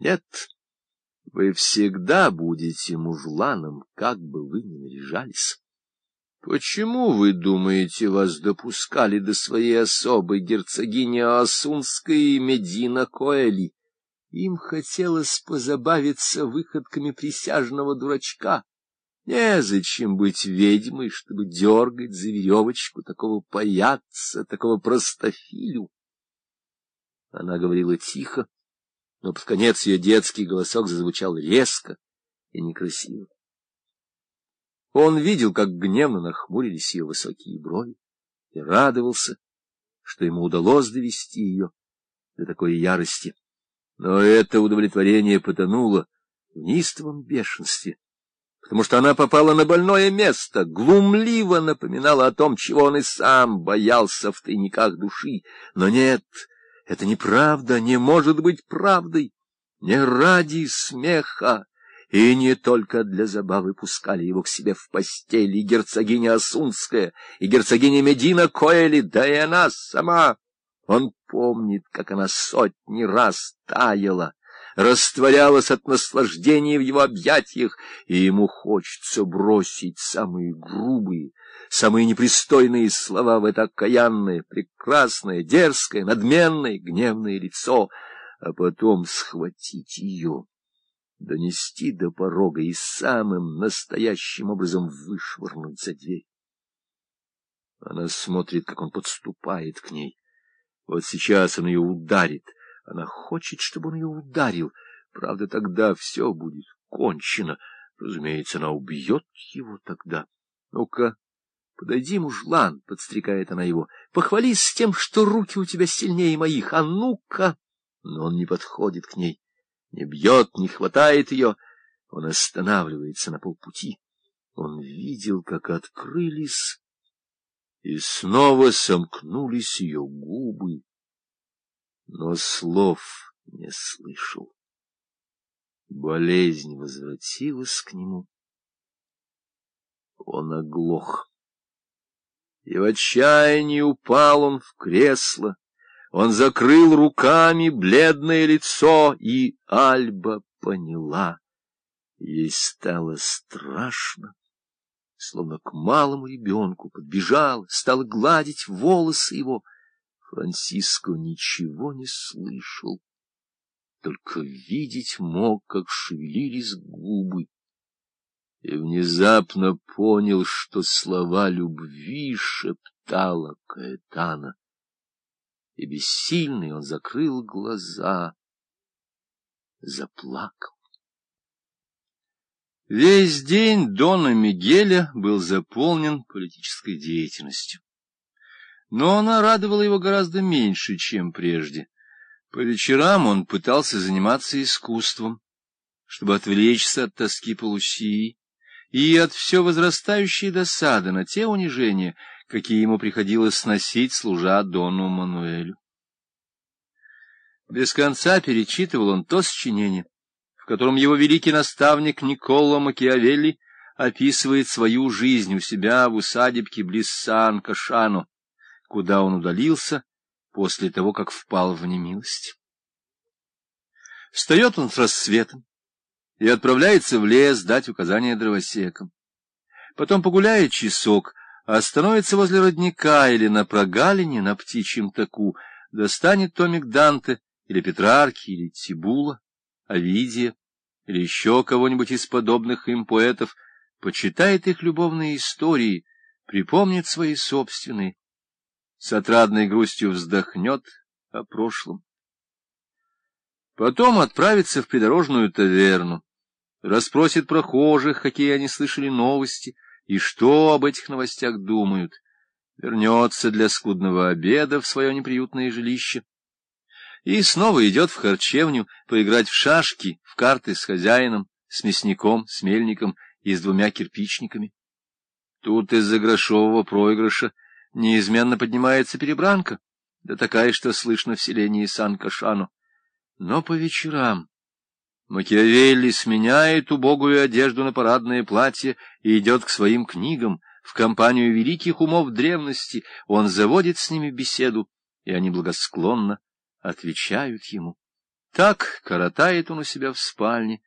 Нет, вы всегда будете мужланом, как бы вы ни наряжались. Почему, вы думаете, вас допускали до своей особой герцогини Асунской и Медина Коэли? Им хотелось позабавиться выходками присяжного дурачка. Незачем быть ведьмой, чтобы дергать за веревочку такого паяца, такого простофилю. Она говорила тихо, но под конец ее детский голосок зазвучал резко и некрасиво. Он видел, как гневно нахмурились ее высокие брови, и радовался, что ему удалось довести ее до такой ярости. Но это удовлетворение потонуло в неистовом бешенстве, потому что она попала на больное место, глумливо напоминала о том, чего он и сам боялся в тайниках души. Но нет, это неправда, не может быть правдой, не ради смеха. И не только для забавы пускали его к себе в постели герцогиня Асунская и герцогиня Медина Коэли, да и она сама. Он помнит, как она сотни раз таяла, растворялась от наслаждения в его объятиях, и ему хочется бросить самые грубые, самые непристойные слова в это окаянное, прекрасное, дерзкое, надменное, гневное лицо, а потом схватить ее донести до порога и самым настоящим образом вышвырнуть за дверь. Она смотрит, как он подступает к ней. Вот сейчас он ее ударит. Она хочет, чтобы он ее ударил. Правда, тогда все будет кончено. Разумеется, она убьет его тогда. Ну-ка, подойди, мужлан, — подстрекает она его, — похвались с тем, что руки у тебя сильнее моих. А ну-ка! Но он не подходит к ней не бьет, не хватает ее. Он останавливается на полпути. Он видел, как открылись и снова сомкнулись ее губы, но слов не слышал. Болезнь возвратилась к нему. Он оглох. И в отчаянии упал он в кресло, он закрыл руками бледное лицо, и Альба поняла. Ей стало страшно, словно к малому ребенку подбежала, стала гладить волосы его. Франциско ничего не слышал, только видеть мог, как шевелились губы, и внезапно понял, что слова любви шептала Каэтана и бессильный он закрыл глаза, заплакал. Весь день Дона Мигеля был заполнен политической деятельностью. Но она радовала его гораздо меньше, чем прежде. По вечерам он пытался заниматься искусством, чтобы отвлечься от тоски по Лусии и от все возрастающей досады на те унижения, какие ему приходилось сносить, служа Дону Мануэлю. Без конца перечитывал он то сочинение, в котором его великий наставник Николо Макиавелли описывает свою жизнь у себя в усадебке близ Сан-Кашано, куда он удалился после того, как впал в немилость. Встает он с рассветом и отправляется в лес дать указания дровосекам. Потом погуляет часок, остановится возле родника или на прогалине на птичьем таку, достанет томик Данте или Петрарки, или Тибула, Овидия, или еще кого-нибудь из подобных им поэтов, почитает их любовные истории, припомнит свои собственные, с отрадной грустью вздохнет о прошлом. Потом отправится в придорожную таверну, расспросит прохожих, какие они слышали новости, и что об этих новостях думают, вернется для скудного обеда в свое неприютное жилище, и снова идет в харчевню поиграть в шашки, в карты с хозяином, с мясником, с мельником и с двумя кирпичниками. Тут из-за грошового проигрыша неизменно поднимается перебранка, да такая, что слышно в селении Сан-Кашано. Но по вечерам Макиавелли сменяет убогую одежду на парадное платье и идет к своим книгам, в компанию великих умов древности, он заводит с ними беседу, и они благосклонно отвечают ему. Так коротает он у себя в спальне,